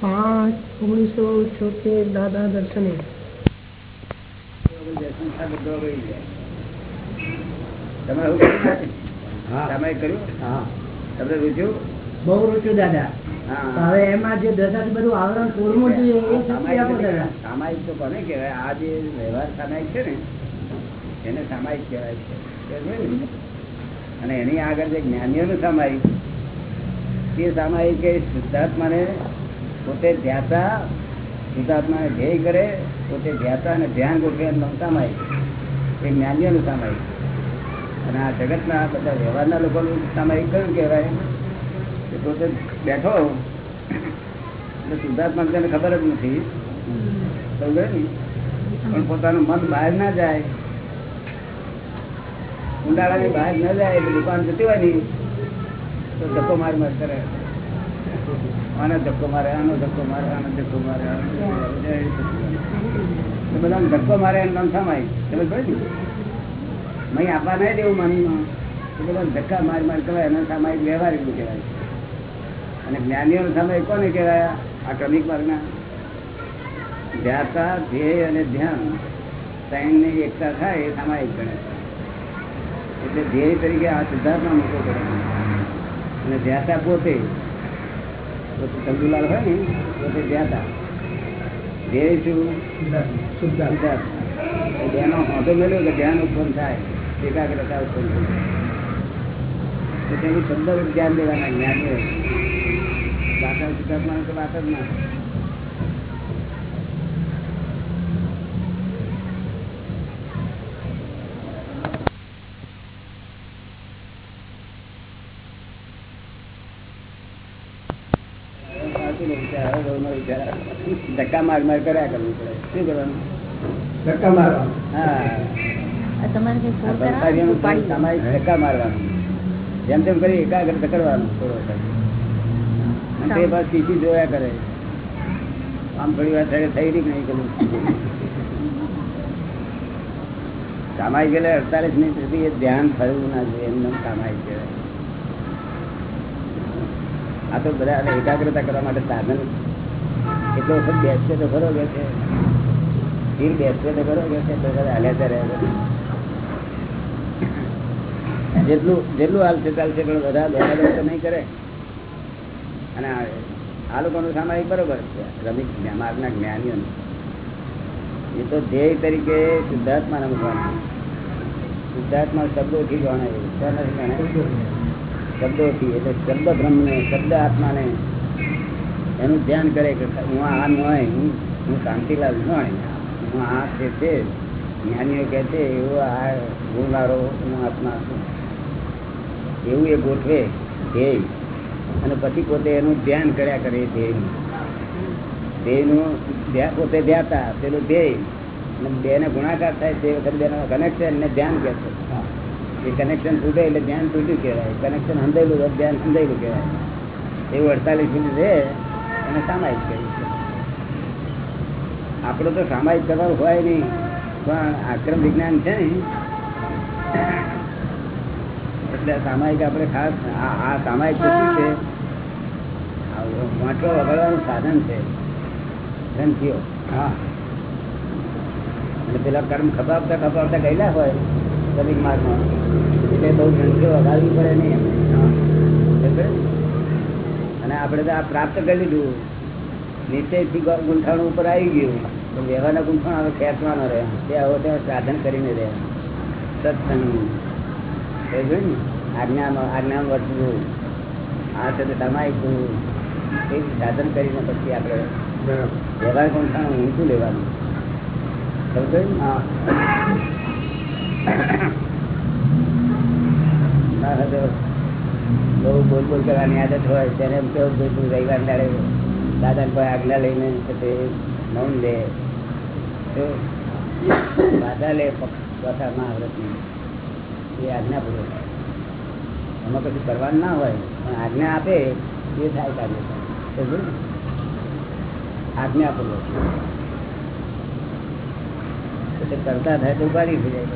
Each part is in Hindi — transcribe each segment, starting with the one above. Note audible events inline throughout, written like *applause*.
પાંચ ઓગણીસો છોતેર દાદા દર્શને. બહુ રૂચ્યું દાદા. હવે એમાં જે દશા બધું આવરણ જોઈએ દાદા સામાયિક તો કોને કહેવાય? આ જે વ્યવહાર સામાયિક છે ને એને સામાયિક કહેવાય છે. ને? અને એની આગળ જે જ્ઞાનીઓનું સામાયિક તે સામાયિક એ શુદ્ધાત્માને પોતે ધ્યાતા, શુદ્ધાત્માને ધ્યેય કરે, પોતે ધ્યાતા અને ધ્યાન ગોઠવે સામાયિક. એ જ્ઞાનીઓનું સામાયિક. અને આ જગતના બધા વ્યવહારના લોકોનું સામાયિક કયું કહેવાય? કે પોતે બેઠો એટલે શુદ્ધાત્મા તેને ખબર જ નથી. સમજે ને? પણ પોતાનું મન બહાર ના જાય. ઉંડાળાની બહાર ન જાય, એટલે દુકાન જતી હોય ને. તો ધક્કો માર માર કરે. આનો ધક્કો મારે, આનો ધક્કો મારે, આનો ધક્કો મારે, આનો બધાને ધક્કો મારે એનું નામ સમાય ખબર પડે ને? આપવા નહીં દેવું મનીમાં એ બધા ધક્કા માર માર કહેવાય, એનો સામાયિક વ્યવહારિક કહેવાય. અને જ્ઞાનીઓનો સમય કોને કહેવાય? આ ક્રમિક વર્ગના. ધ્યાતા, ધ્યેય અને ધ્યાન ત્રણની એકતા થાય એ સામાયિક ગણે એટલે ધ્યેય તરીકે આ સિદ્ધાર્થમાં મૂકવો પડે અને ધ્યાતા પોતે ચંદુલાલ હોય ને પોતે ધ્યાતા ધ્યેય શું? બેનો હોતો મેળવ્યો કે ધ્યાન ઉત્પન્ન થાય એકાગ્રતા ઉત્પન્ન થાય તેનું શબ્દ ધ્યાન દેવાના જ્ઞાનીઓ દાખલ સિદ્ધાર્થમાં તો વાત જ ના સાચું નહીં વિચાર, હવે બહુનો વિચાર આવે. ધક્કા માર માર કર્યા કરવું પડે. શું કરવાનું? હા. તમારે કરાવો ધક્કા મારવાનું. જેમ તેમ કરી એકાગ્ર કરવાનું થોડો તે બાદ સીધી જોયા કરે. આમ થોડી વાર થાય થઈ નહીં કરું સામાયિક એટલે અડતાલીસ મિનિટ સુધી એ ધ્યાન ફરવું ના જોઈએ. એમનું નામ સામાયિક કહેવાય આ તો બધા એકાગ્રતા કરવા માટે સાધન એટલો વખત બેસશે તો ખરો કે છે. બેસશે તો ખરો કે તો હાલ્યા ત્યાં જેટલું જેટલું હાલશે ચાલશે, પણ બધા બધા તો નહીં કરે. અને આ લોકોનું સામાયિક બરોબર છે. રમિક મારના જ્ઞાનીઓનું એ તો ધ્યેય તરીકે શુદ્ધાત્માને મૂકવાનું. શુદ્ધાત્મા શબ્દોથી ગણાય. શબ્દોથી એટલે શબ્દ બ્રહ્મને શબ્દ આત્માને એનું ધ્યાન કરે કે હું આ હોય, હું હું શાંતિલાલ હોય, હું આ છે તે, જ્ઞાનીઓ કહે છે, એવો આ ગુણવાળો હું આત્મા છું. એવું એ ગોઠવે ધ્યેય. અને પછી પોતે એનું ધ્યાન કર્યા કરે ધ્યેયનું. ધ્યેયનું ધ્યા- પોતે ધ્યાતા, પેલું ધ્યેય. અને બેને ગુણાકાર થાય તે વખતે બેનો કનેક્શન ને ધ્યાન કહે છે. એ કનેક્શન તૂટે એટલે ધ્યાન તૂટ્યું કહેવાય. કનેક્શન હંધાયેલું ધ્યાન હંધાયેલું કહેવાય. એવું અડતાલીસ મિનિટ રહે એને સામાયિક કહ્યું છે. આપણું તો સામાયિક કરવાનું હોય નહીં પણ આક્રમ વિજ્ઞાન છે ને એટલે સામાયિક આપણે ખાસ આ સામાયિક તો છે. આ વાંચવા વગાડવાનું સાધન છે. ગ્રંથિઓ. હા. અને પેલા કર્મ ખપાવતા ખપાવતા ગયેલા હોય દરેક માર્ગમાં. એટલે બહુ ગ્રંથિઓ વગાડવી પડે નહીં એમને. હા. અને આપણે તો આ પ્રાપ્ત કરી લીધું. નિશ્ચયથી ગ- ગુંઠાણું ઉપર આવી ગયું. તો વ્યવહારના ગુંઠાણ હવે ખેંચવાનો રહે. તે હવે ત્યાં સાધન કરીને રહે. સત્સંગ ને? આજ્ઞામાં આજ્ઞામાં વર્તવું. આ છે તે સામાયિક એ સાધન કરીને પછી આપણે વ્યવહાર ગુંઠાણું ઊંચું લેવાનું? સમજો? હા તો બહુ બોલ બોલ કરવાની આદત હોય તેને એમ કેવું કે તું રવિવાર દાડે દાદા કોઈ આજ્ઞા લઈને તે મૌન લે. તો બાધા લે કથામાં આવડત નહીં એ આજ્ઞા પૂર્વક એમાં કશું કરવાનું ના હોય, પણ આજ્ઞા આપે એ થાય કાર્ય આજ્ઞા પૂર્વક કરતા થાય તો ઉપાડી થઈ જાય.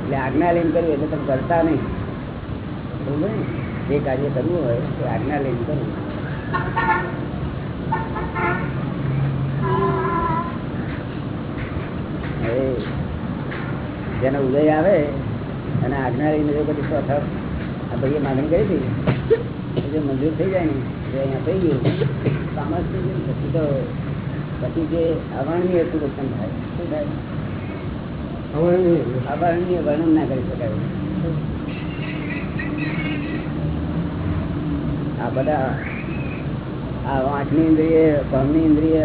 એટલે આજ્ઞા લઈને કર્યું એટલે તમે કરતા નહીં. જે કાર્ય કરવું હોય તે આજ્ઞા લઈને કરવું. હવે જેનો ઉદય આવે અને આજ્ઞા લઈને જો પછી ચોથા આ ભાઈએ માગણી કરી હતી જો મંજૂર થઈ જાય ને અહીંયા થઈ ગયું. કામસ પછી તો પછી જે અવર્ણનીય એટલું ઉત્પન્ન થાય શું થાય? અવર્ણનીય વર્ણન ના કરી શકાય. આ બધા આ વાંચની ઇન્દ્રિય કામની ઇન્દ્રિય,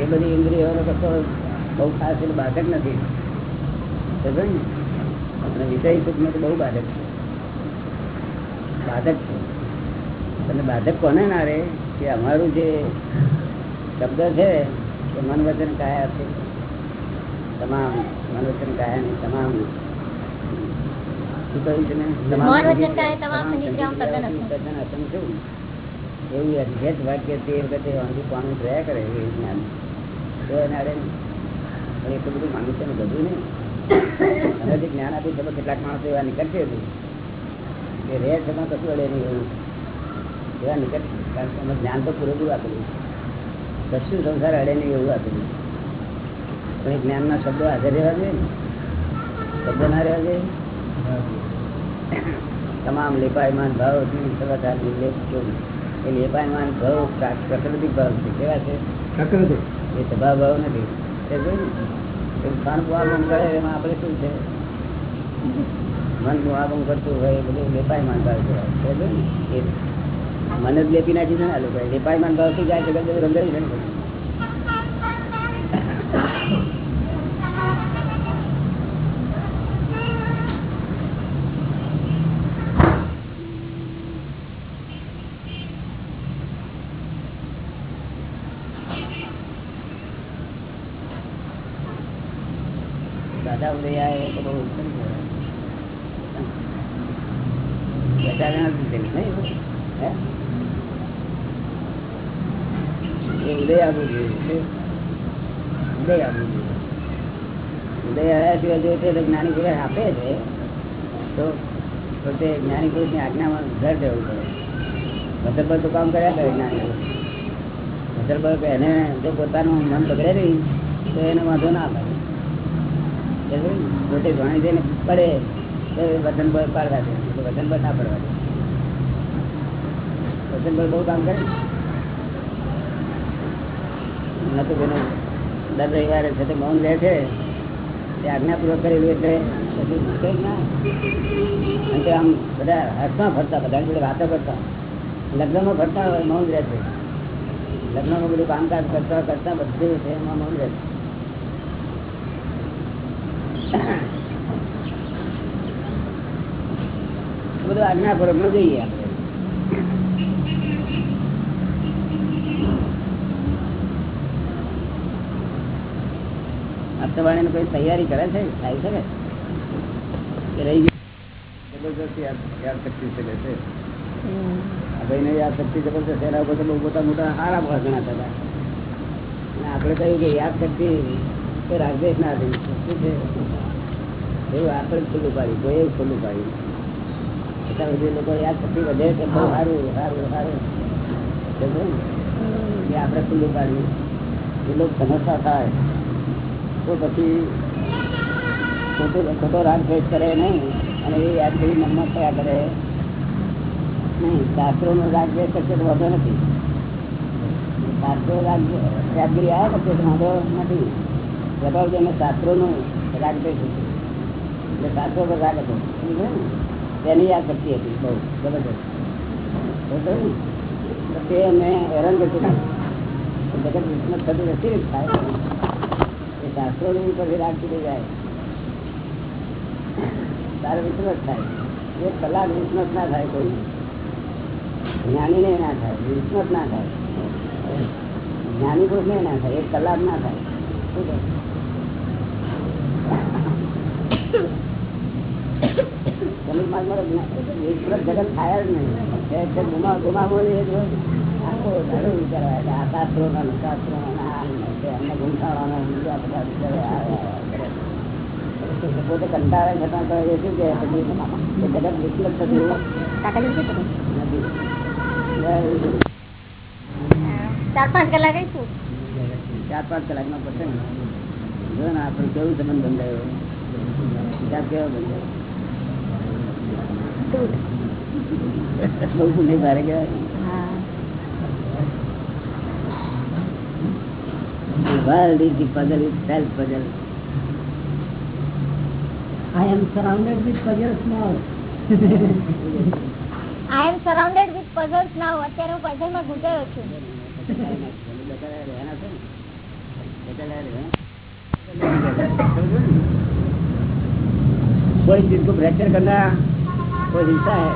એ બધી ઇન્દ્રિયોનો કશો બહુ ખાસ એટલે બાધક નથી? અને વિષય સુખમાં તો બહુ બાધક છે. બાધક છે. અને બાધક કોને ના રે કે અમારું જે શબ્દ છે, એ મન વચન કાયા છે. તમામ મન કાયા નહીં, તમામ એવું અદ્ભુત વાક્ય તે વખતે વાંધું પાનું રહ્યા કરે એ જ્ઞાન તો એને અડે પણ એટલું બધું માનું છે બધું નહીં. અને જે જ્ઞાન આપ્યું છે કેટલાક માણસો એવા નીકળશે હતું કે રહે છતાં કશું અડે નહીં એવું. એવા નીકળશે કારણ કે અમે જ્ઞાન તો પૂરેપૂરું આપેલું કશું સંસાર અડે નહીં એવું આપેલું પણ એ જ્ઞાનના શબ્દો હાજર રહેવા જોઈએ ને? શબ્દો ના રહેવા જોઈએ? તમામ લેપાયમાન ભાવ એ લેપાયમાન ભાવ પ્રકૃતિક ભાવ છે. કેવા છે? એ સભા ભાવ નથી. તે જોયું ને? એવું ખાન પુઆગમ કરે એમાં આપણે શું છે? મન આગમ કરતું હોય એ બધું લેપાયમાન ભાવ કહેવાય? એ મને જ લેપી નાખી છે ને આ લોકોએ લેપાયમાન ભાવથી જાય છે બધું રંગાઈ ઉદય આવવું જોઈએ ઉદય જોઈએ ઉદય આવ્યા જો તે જ્ઞાની પુરુષ આપે છે, તો પોતે જ્ઞાની પુરુષની આજ્ઞામાં ઘર જવું પડે. ભદ્ર પર તો કામ કર્યા કરે જ્ઞાની પુરુષ ભદ્ર એને જો પોતાનું મન બગડે નહીં, તો એને વાંધો ના આવે. પોતે ભણી જઈને પડે તો વતન પર પાડવા દે તો વતન પર ના પડવા દે વતન પર બહુ કામ કરે નતું પેલું દર રવિવારે છે તે મૌન રહે છે. તે આજ્ઞાપૂર્વક કરેલું એટલે ના અને આમ બધા હર્ષમાં ફરતા બધા જોડે વાતો કરતા લગ્નમાં ફરતા મૌન રહે છે લગ્નમાં બધું કામકાજ કરતા કરતા બધું છે, એમાં મૌન રહે છે. બધું આજ્ઞા પરનું જોઈએ આપણે. કોઈ તૈયારી કરે છે? થાય છે કે? રહી ગયું. જબરદસ્ત યાદ શક્તિ છે છે? આ ભાઈને યાદ શક્તિ જબરદસ્ત એના ઉપર તો બહુ મોટા મોટા સારા ભાવ ગણાતા થતા. અને આપણે કહ્યું કે યાદ શક્તિ એ ના હતી છે? એવું આપણે ખુલ્લું પાડ્યું કોઈ ખુલ્લું પાડ્યું લોકો યાદ શક્તિ વધે બહુ સારું સારું સારું. એ આપણે ખુલ્લું પાડ્યું. એ લોકો સમજતા થાય. તો પછી ખોટો ખોટો રાગ ભેદ કરે નહીં. અને એ યાદગીરી મનમાં થયા કરે. નહીં શાસ્ત્રોનો રાગ ભેદ કરશે તો વાંધો નથી. શાસ્ત્રો રાગ યાદગીરી આવ્યા પછી વાંધો નથી. જેને શાસ્ત્રોનો રાગ હતો એટલે શાસ્ત્રો પર રાગ હતો સમજ્યો ને? તેની યાદ શક્તિ હતી બહુ જબરદસ્ત સમજ્યો ને? તો તે અમે હેરાન કરતું નહીં જગત વિસ્મત થતું નથી ને થાય એ શાસ્ત્રોની ઉપરથી રાગ ચૂકી જાય તારે વિસ્મત થાય એક કલાક વિસ્મત ના થાય કોઈ જ્ઞાની ને ના થાય વિસ્મત ના થાય જ્ઞાની પુરુષ ને ના થાય એક કલાક ના થાય શું પોતે કંટાળે ઘટના કરે એ કે જગત ચાર પાંચ કલાક ચાર પાંચ કલાક નો. પ્રસંગ જો ને આપણે કેવું સંબંધ બંધાયો? કેવો બંધાયો? world is the puzzle itself puzzle. I am surrounded with puzzles now. I am surrounded with puzzles now અત્યારે હું પઝલ માં ગુજાયો છું कोई चीज को फ्रैक्चर करना कोई हिस्सा है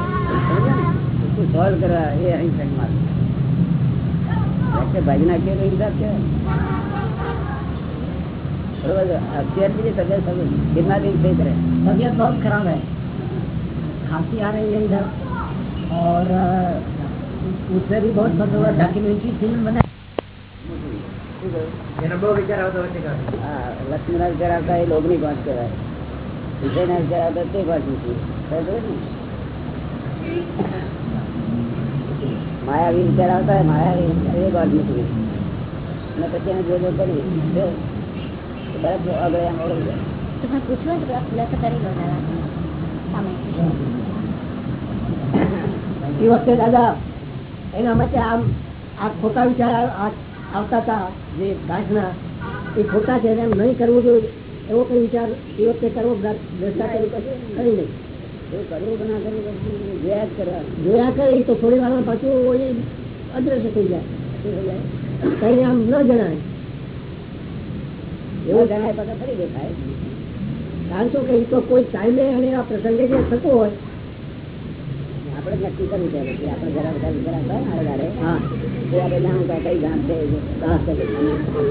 समझे ना? उसको सॉल्व करना ये अहिंसक मार्ग फ्रैक्चर भाजना के तो हिसाब क्या बरोबर અત્યાર થી તબિયત सब कितना दिन सही करे तबीयत बहुत खराब है खांसी आ रही है इधर और अ, उससे भी बहुत फर्क हुआ डॉक्यूमेंट्री फिल्म बना એનો બહુ વિચાર આવતો હોય છે હા લક્ષ્મીના વિચાર આવતા એ લોભની પાંચ કહેવાય વિજયના વિચાર આવતા તે પાંચ મૂકી સમજો ને? માયાવી વિચાર આવતા હોય માયાવી એ વાત મૂકવી અને પછી એને જો જો કરી બરફ આગળ આમ ઓળખ જાય. તમે પૂછવું તો ખુલાસો કરી લો જરા એ વખતે દાદા એના માટે આમ આ ખોટા વિચાર આવતા હતા જે ગાંઠના એ ખોટા છે એમ નહીં કરવું જોઈએ. એવો કઈ વિચાર એ વખતે કરવો દ્રષ્ટા કરી પછી કરી નહીં કે ના જોયા કરે તો થોડી વાર પાછું એ અદ્રશ્ય થઈ જાય. કઈ આમ ન જણાય. એવું જણાય પાછા ફરી દેખાય કારણ શું કે તો કોઈ ટાઈમે અને આ પ્રસંગે જે થતો હોય. આપણે નક્કી કરવું છે પછી આપણે જરા બધા વિચાર આવતા ને હા. આપણે કે કઈ ગાંઠ છે ઘાસ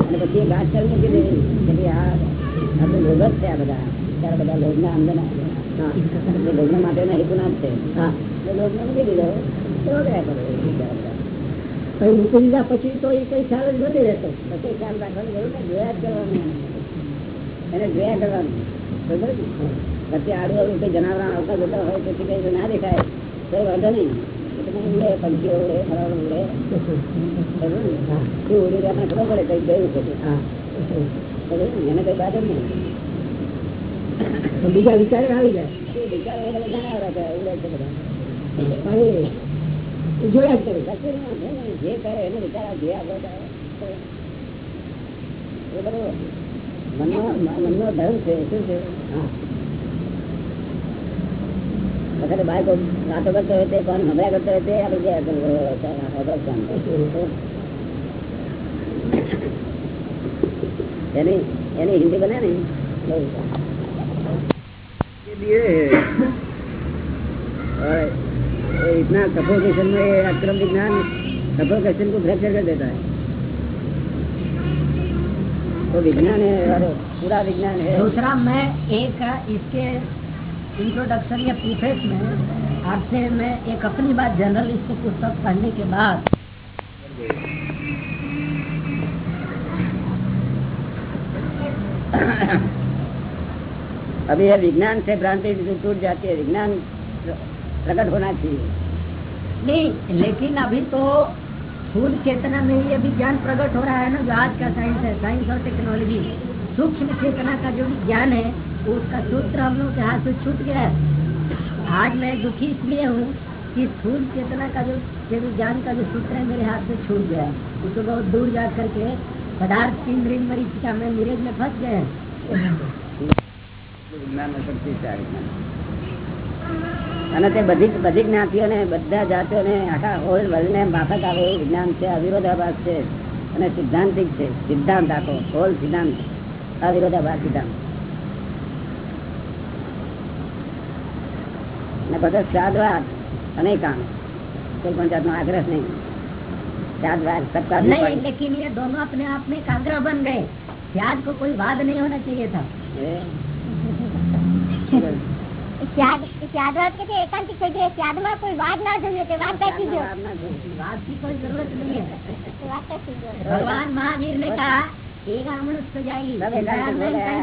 અને પછી એ ઘાસ મૂકી દેવી કે આ આપણે તો લોભ જ છે આ બધા. ત્યારે બધા લોભના અંદર હા માટે માટેના હેતુના છે. મૂકી દીધો એ મૂકી દીધા પછી તો એ કઈ ખ્યાલ જ નથી રહેતો. પછી ખ્યાલ રાખવાની જરૂર જોયા જ કરવાનું એને જોયા કરવાનું. બરોબર ને? આડું આડું કઈ જનાવર આવતા જતા હોય પછી કઈ ના દેખાય. તો વાંધો નહીં. એ પંખીઓ ઉડે ફરાળ ઉડે બરોબર ઉડી. આપણને ખબર પડે કઈ ગયું છે એને કઈ બાદ નહીં. બીજા વિચાર આવી જાય. જે હોય તે કોણ નબળા કરતો હોય તે આપણે એની એની હિન્દી બને ને? બહુ. में अक्रम विज्ञान को फ्रैक्चर कर देता है। तो विज्ञान है पूरा विज्ञान है दूसरा मैं एक इसके इंट्रोडक्शन या प्रीफेस में आपसे मैं एक अपनी बात जर्नलिस्ट पुस्तक पढ़ने के बाद अभी यह विज्ञान से भ्रांति टूट जाती है, विज्ञान प्रकट होना चाहिए। नहीं, लेकिन अभी तो स्थूल चेतना में ये विज्ञान प्रकट हो रहा है ना, जो आज का साइंस है साइंस और टेक्नोलॉजी सूक्ष्म चेतना का जो विज्ञान है उसका सूत्र हम लोग के हाथ से छूट गया है। आज मैं दुखी इसलिए हूँ कि स्थूल चेतना का जो जो विज्ञान का जो सूत्र है, मेरे हाथ से छूट गया है। उसको बहुत दूर जा करके पदार्थ इंद्रिय मरीचिका में नीरज में फंस गए हैं। વિજ્ઞાન શક્તિ છે આ વિજ્ઞાન અને તે બધી બધી જ્ઞાતિઓને બધા જાતિઓને આખા હોલ વર્લ્ડને માફક આવે એવું વિજ્ઞાન છે અવિરોધાભાસ છે અને સિદ્ધાંતિક છે સિદ્ધાંત આખો હોલ સિદ્ધાંત અવિરોધાભાસ સિદ્ધાંત અને બધા સાદવાદ અને કામ કોઈ પણ જાતનો આગ્રહ નહીં સાદવાદ સત્તા नहीं लेकिन ये दोनों अपने आप में एक आग्रह बन गए प्याज को कोई वाद नहीं होना चाहिए था એકાંતિક થઈ ગયો ત્યાગમાં કોઈ વાદ ના જોઈએ તે વાદ બેસી ગયો वाद की कोई जरूरत नहीं है તે વાદ બેસી ગયો भगवान महावीर ने कहा एक मनुष्य जाएगी सब एकांत बोले हैं।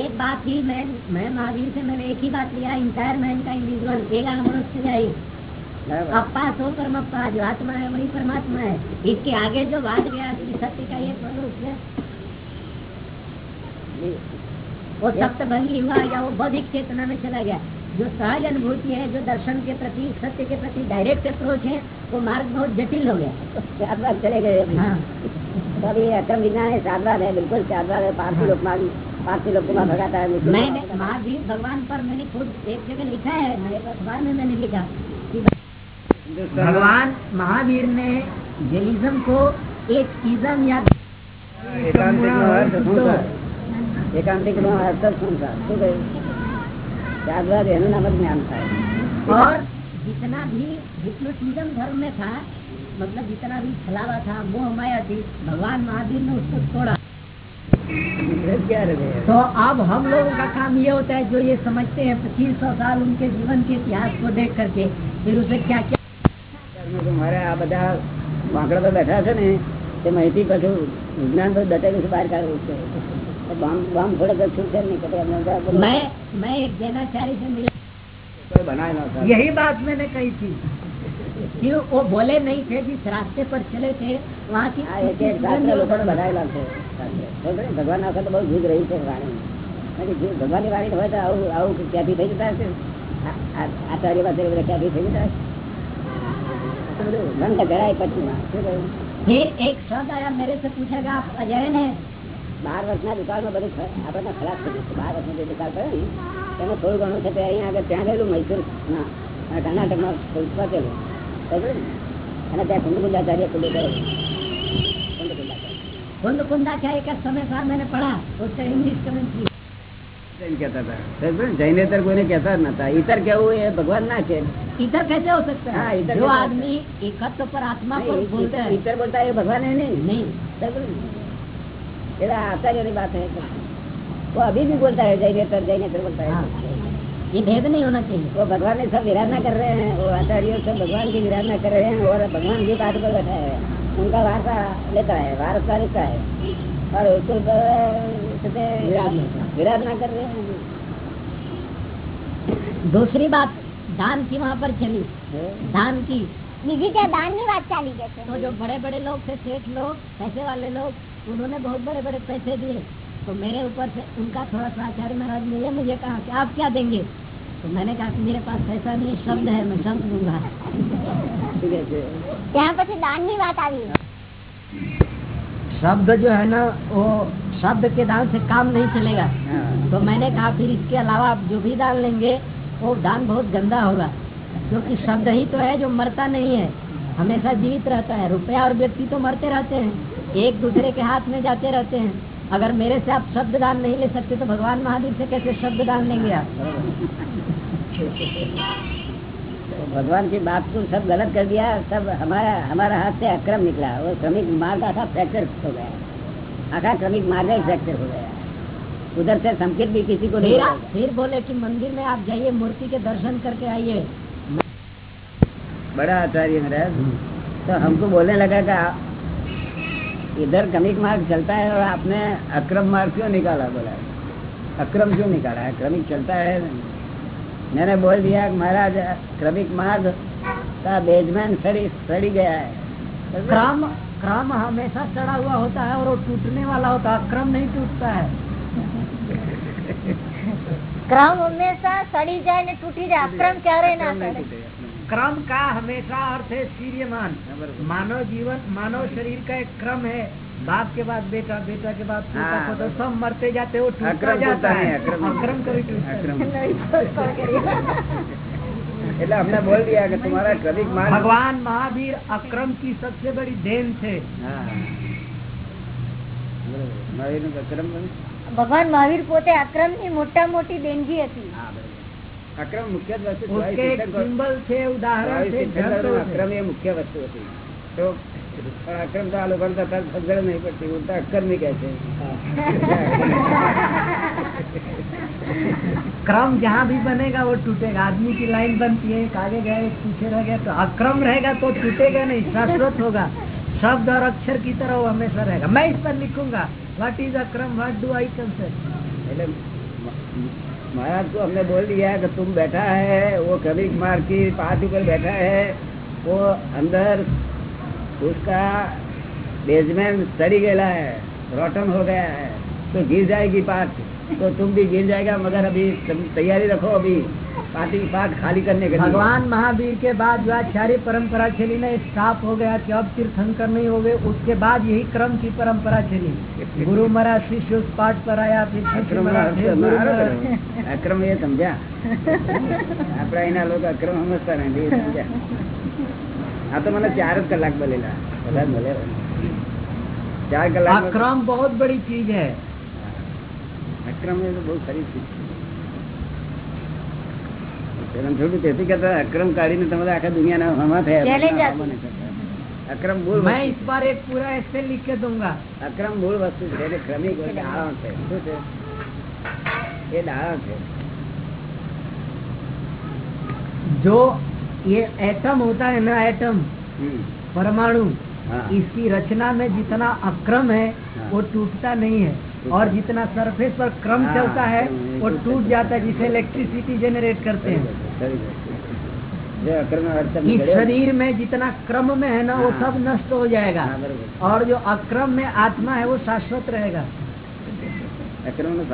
एक बात ही मैं मैं महावीर से मैंने एक ही बात लिया इंटायर मैन का इंडिविजुअल एक मनुष्य जाएगी बराबर। अपास हो परमप्पा जो आत्मा है वही परमात्मा है इसके आगे जो वाद गया कि सत्य का ये स्वरूप है वो सप्त भंगी हुआ या वो बौद्धिक चेतना में चला गया जो सहज अनुभूति है जो दर्शन के प्रति सत्य के प्रति डायरेक्ट अप्रोच है वो मार्ग बहुत जटिल हो गया। *laughs* शादवाद चले गए अभी। हाँ। *laughs* तो अक्रम विज्ञान है शादवाद है बिल्कुल शादवाद है पारसी लोग मान पारसी लोग को भगाता है मैंने महावीर भगवान पर मैंने खुद एक जगह लिखा है मेरे अखबार में मैंने लिखा कि भगवान महावीर ने जैनिज्म को एक इज्म या એકાંતિક નો અર્થ જ શું થાય શું કહ્યું ત્યારબાદ એનું નામ જ જ્ઞાન થાય और जितना भी हिप्नोटिज्म धर्म में था मतलब जितना भी फैलावा था मोह माया थी भगवान महावीर ने उसको छोड़ा ક્યારે રહે? तो अब हम लोगों का काम ये होता है जो ये समझते हैं पच्चीस सौ साल उनके जीवन के इतिहास को देख करके फिर उसे क्या क्या કર્મ તો મારે આ બધા વાંકડા તો બેઠા છે ને તે માહિતી પાછું વિજ્ઞાન પર દટેલું છે બહાર કાઢવું છે તો બામ બામ થોડે તો છૂટશે જ નહીં કે એમને બરાબર मैं मैं एक जैनाचार्य से मिला કોઈ બનાય ન થાય. यही बात मैंने कही थी कि वो बोले नहीं थे जिस रास्ते पर चले थे वहाँ की આ એક એક શાસ્ત્ર લોકોને બનાવેલા છે શાસ્ત્ર. ખબર છે? ભગવાનના વખત બહુ જુદ રહી છે વાણી બાકી જુદ ભગવાનની વાણી હોય તો આવું આવું ક્યાંથી થઈ જતા હશે આ- આ- આચાર્ય વાચાર્ય બધા ક્યાંથી થઈ જતા હશે બધું રંગ જરાય પછી શું કહ્યું फिर एक शब्द आया मेरे से पूछेगा आप अजैन है બાર વર્ષના દુકાળમાં બધું આપણને ખરાબ થઈ જશે. બાર વર્ષનો દુકાળ પડે ને એમાં થોડું ઘણું છે તે અહીંયા આગળ ત્યાં રહેલું મૈસૂર કર્ણાટકમાં પહોંચેલું. બરાબર અને ત્યાં કુંડકુંડાચાર્ય ખુલ્લું કરેલું કેવું એ ભગવાન ના છે. ઇતર કેસે આદમી એકત્વ પર બોલતા બોલતા એ ભગવાન હે નહીં. નહીં है भगवान है नहीं नहीं बराबर ने? ये तो आचार्य की बात है वो अभी भी बोलता है जैनेतर जैनेतर बोलता है हाँ, ये भेद नहीं होना चाहिए वो भगवान ने सब विराधना कर रहे हैं वो आचार्य सब भगवान की विराधना कर रहे हैं और भगवान भी बात पर बैठा है उनका वारसा लेता है वारसा लेता है और उसको विराधना। विराधना कर रहे हैं दूसरी बात दान की वहाँ पर चली दान की બીજી ત્યાં દાનની વાત ચાલી ગઈ છે तो जो बड़े बड़े लोग थे सेठ लोग पैसे वाले लोग उन्होंने बहुत बड़े बड़े पैसे दिए। तो मेरे ऊपर से उनका थोड़ा सा आचार्य महाराज ने मुझे कहा कि आप क्या देंगे? तो मैंने कहा कि मेरे पास पैसा नहीं शब्द है मैं शब्द दूँगा। यहाँ पर दान की बात आ रही शब्द जो है ना वो शब्द के दान से काम नहीं चलेगा। हाँ। तो मैंने कहा फिर इसके अलावा आप जो भी दान लेंगे वो दान बहुत गंदा होगा। क्योंकि शब्द ही तो है जो मरता नहीं है। हमेशा जीवित रहता है। रुपया और व्यक्ति तो मरते रहते हैं। एक दूसरे के हाथ में जाते रहते हैं। अगर मेरे से आप शब्द दान नहीं ले सकते तो भगवान महावीर से कैसे शब्द दान लेंगे आप? तो भगवान की बात को सब गलत कर दिया सब हमारा हमारा हाथ से अक्रम निकला। वो श्रमिक मार्ग आखा फ्रैक्चर हो गया। आखा श्रमिक मार्ग ही फ्रैक्चर हो गया। उधर से संकेत भी किसी को नहीं फिर बोले कि मंदिर में आप जाइए मूर्ति के दर्शन करके आइए। बड़ा आचार्य महाराज तो हमको बोलने लगा कि इधर गणित मार्ग चलता है और आपने अक्रम मार्ग क्यों निकाला बोला अक्रम क्यों निकाला है क्रमिक चलता है मैंने बोल दिया महाराज क्रमिक मार्ग का बेजमैन सड़ी सड़ी गया है क्रम क्रम हमेशा चढ़ा हुआ होता है और वो टूटने वाला होता है क्रम नहीं टूटता है क्रम हमेशा सड़ी जाए ने टूटी जाए अक्रम क्यारे ना क्रम का हमेशा अर्थ है शीर्यमान मानव जीवन मानव शरीर का एक क्रम है बाप के बाद बेटा बेटा के बाद पोता हाँ। पोता सब मरते जाते वो टूटता अक्रम जाता टूटता है नहीं, अक्रम नहीं। अक्रम कभी टूटता अक्रम नहीं। એટલે हमने बोल दिया कि तुम्हारा क्रमिक मार्ग भगवान महावीर अक्रम की सबसे बड़ी देन थे हाँ बरोबर. મહાવીરનું અક્રમ બને? ભગવાન મહાવીર પોતે અક્રમ ની મોટા મોટી દેણગી હતી હા, બરોબર. અક્રમ મુખ્ય જ વસ્તુ उसके एक ચોવીસ તીર્થંકર- सिंबल थे उदाहरण ચોવીસ थे તીર્થંકરનું ग्रंथों थे। અક્રમ એ મુખ્ય વસ્તુ હતી તો પણ અક્રમ તો આ લોકોને તો અત્યારે સમજણ નહીં પડતી ઉલટા અક્રમી કહે છે क्रम जहाँ भी बनेगा वो टूटेगा आदमी की लाइन बनती है एक आगे गया एक पीछे रह गया तो अक्रम रहेगा तो टूटेगा नहीं शाश्वत होगा शब्द और अक्षर की तरह वो हमेशा रहेगा मैं इस पर लिखूंगा what is Akram what do I concept એટલે મ- महाराज को हमने बोल दिया कि तुम बैठा है, वो कभी मार की पाठ ऊपर बैठा है, वो अंदर उसका बेजमेंट सड़ी गया है रोटन हो गया है तो गिर जाएगी पाठ तो तुम भी गिर जाएगा, मगर अभी तैयारी रखो अभी। पार्टी पाठ खाली करने के लिए भगवान महावीर के बाद जो आचार्य परंपरा चली ना साफ हो गया कि अब तीर्थंकर नहीं हो गए उसके बाद यही क्रम की परंपरा चली गुरु महाराज शिष्य उस पाठ पर आया फिर शिष्य અક્રમ महाराज फिर गुरु महाराज અક્રમ એ સમજ્યા આપડા એના લોકો અક્રમ સમજતા નથી એ સમજ્યા આ તો મને ચાર જ કલાક બોલેલા બધા જ બોલે ચાર કલાક अक्रम बहुत बड़ी चीज है અક્રમ એ તો બહુ ખરી ચીજ છે રણછોડજી તેથી કહેતા અક્રમ કાઢીને તમારે આખા દુનિયાના હમા થયા Challenge હમા નહીં કરતા. અક્રમ મૂળ मैं વસ્તુ इस बार एक पूरा ऐसे लिख के दूंगा અક્રમ મૂળ વસ્તુ છે એટલે ક્રમિક હોય કે આરામ છે શું છે એ ડાળા છે जो ये एटम होता है ना एटम હમ. परमाणु હા इसकी रचना में जितना अक्रम है हाँ। वो टूटता नहीं है और जितना सरफेस पर क्रम चलता है वो टूट जाता है जिसे इलेक्ट्रिसिटी जनरेट करते हैं। इस शरीर में जितना क्रम में है ना वो सब नष्ट हो जाएगा। और जो अक्रम में आत्मा है वो शाश्वत रहेगा। अक्रम में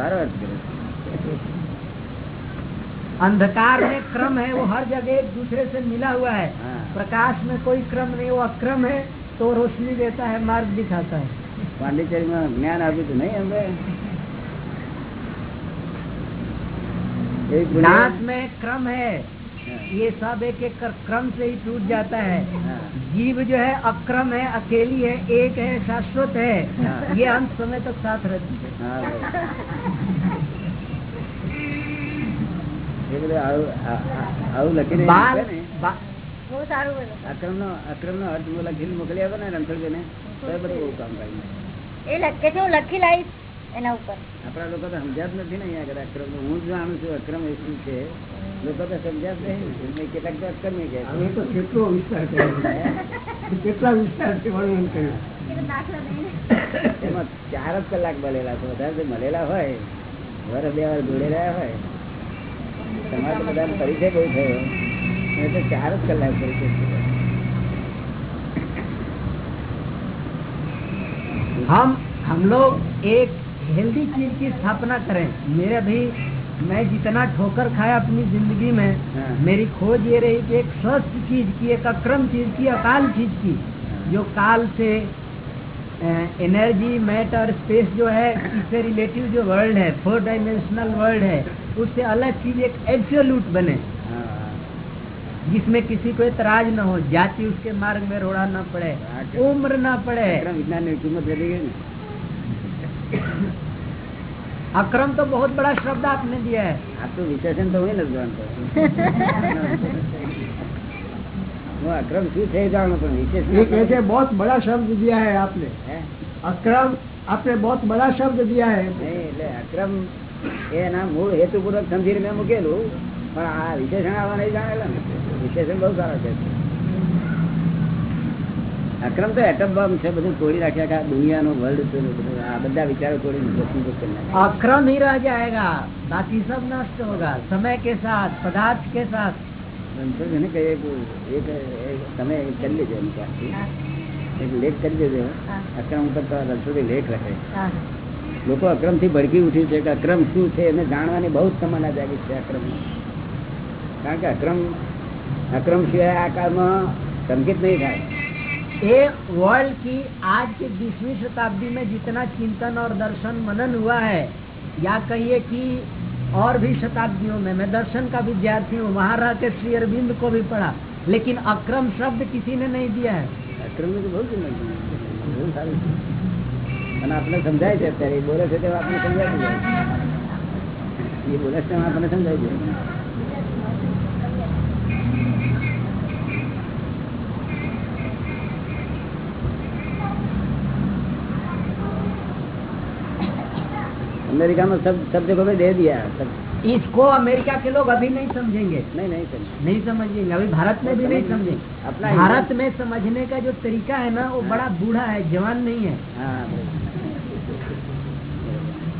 अंधकार में क्रम है वो हर जगह एक दूसरे से मिला हुआ है। प्रकाश में कोई क्रम नहीं वो अक्रम है तो रोशनी देता है मार्ग दिखाता है। પાંડિચેરી માં જ્ઞાન આપ્યું હતું નહીં અમને એક પુણ્ય- दांत में क्रम है हाँ, ये सब एक एक कर- क्रम से ही टूट जाता है हाँ, जीव जो है अक्रम है अकेली है एक है शाश्वत है हाँ। ये अंत समय तक साथ रहती है હા, બરોબર. એ બધું આવું આ- આ- આવું લખીને बाल મૂકે ને, बा- બહુ સારું બોલો અક્રમ નો અક્રમ નો અર્થ લખીને મોકલી આપે ને રણછોડભાઈ ને તો એ બધું બહુ કામ કરી નાખે. એ લખે છે હું લખી લાવીશ એના ઉપર? આપણા લોકો તો સમજ્યા જ નથી ને અહીંયા આગળ અક્રમ. હું જાણું છું અક્રમ એ શું છે? લોકો તો સમજ્યા જ નહીં. કેટલાક તો અક્રમ છે. હવે તો કેટલો વિસ્તાર કર્યો? કેટલા વિસ્તારથી વર્ણન કર્યું? એમાં ચાર જ કલાક મળેલા છે. વધારે મળેલા હોય વર બે વાર જોડેલા હોય તમારે તો બધા પરિચય બહુ થયો. એ તો ચાર જ કલાક પરિચય થયો. हम हम लोग एक हेल्दी चीज़ की स्थापना करें मेरे भी मैं जितना ठोकर खाया अपनी ज़िंदगी में हाँ। मेरी खोज ये रही कि एक स्वस्थ चीज़ की एक अक्रम चीज़ की अकाल चीज़ की जो काल से एनर्जी मैटर स्पेस जो है इससे रिलेटिव जो वर्ल्ड है फोर डायमेंशनल वर्ल्ड है उससे अलग चीज़ एक एब्सोल्यूट बने जिसमें किसी को एतराज न हो जाति उसके मार्ग में रोड़ा न पड़े हाँ, क्या- उम्र न पड़े અક્રમ વિજ્ઞાનની કિંમત વધી ગઈ ને अक्रम तो बहुत बड़ा शब्द आपने दिया है આ તો વિશેષણ તો હોય ને જ જાણતો હું અક્રમ શું છે એ જાણું પણ ये વિશેષણ कहते हैं, बहुत बड़ा शब्द दिया है आपने હે? अक्रम आपने बहुत बड़ा शब्द दिया है નહીં એટલે અક્રમ એ એના મૂળ હેતુપૂર્વક સમજીને મેં મૂકેલું પણ આ વિશેષણ આવવા નહીં જાણેલા ને વિશેષણ બહુ સારા છે. અક્રમ તો એટમ બોમ્બ છે બધું તોડી રાખ્યા કે આ વર્લ્ડ છે આ બધા વિચારો તોડી અક્રમ હી રહ બાકી સબ નષ્ટ હોગા. સમય કે સાથ પદાર્થ કે સાથ. લોકો અક્રમથી ભડકી ઉઠી છે કે અક્રમ શું છે એને જાણવાની બહુ જ તમન્ના જાગી છે અક્રમ કારણ કે અક્રમ અક્રમ સિવાય આ કાળમાં સંકેત નહીં થાય ये वर्ल्ड की आज की बीसवीं शताब्दी में जितना चिंतन और दर्शन मनन हुआ है या कहिए कि और भी शताब्दियों में मैं दर्शन का विद्यार्थी हूँ वहाँ रह के श्री अरविंद को भी पढ़ा लेकिन अक्रम शब्द किसी ने नहीं दिया है અક્રમની તો બહુ કિંમત છે. બહુ સારું છે અને આપણે સમજાય છે અત્યારે એ બોલે છે તે આપણે સમજાય છે એ બોલે છે તેમાં આપણને સમજાય છે अमेरिका में सब सब जगह में दे दिया सब। इसको अमेरिका के लोग अभी नहीं समझेंगे। नहीं नहीं समझ नहीं समझेंगे। अभी भारत में भी नहीं समझेंगे। अपना भारत में समझने का जो तरीका है ना वो बड़ा बूढ़ा है जवान नहीं है। हाँ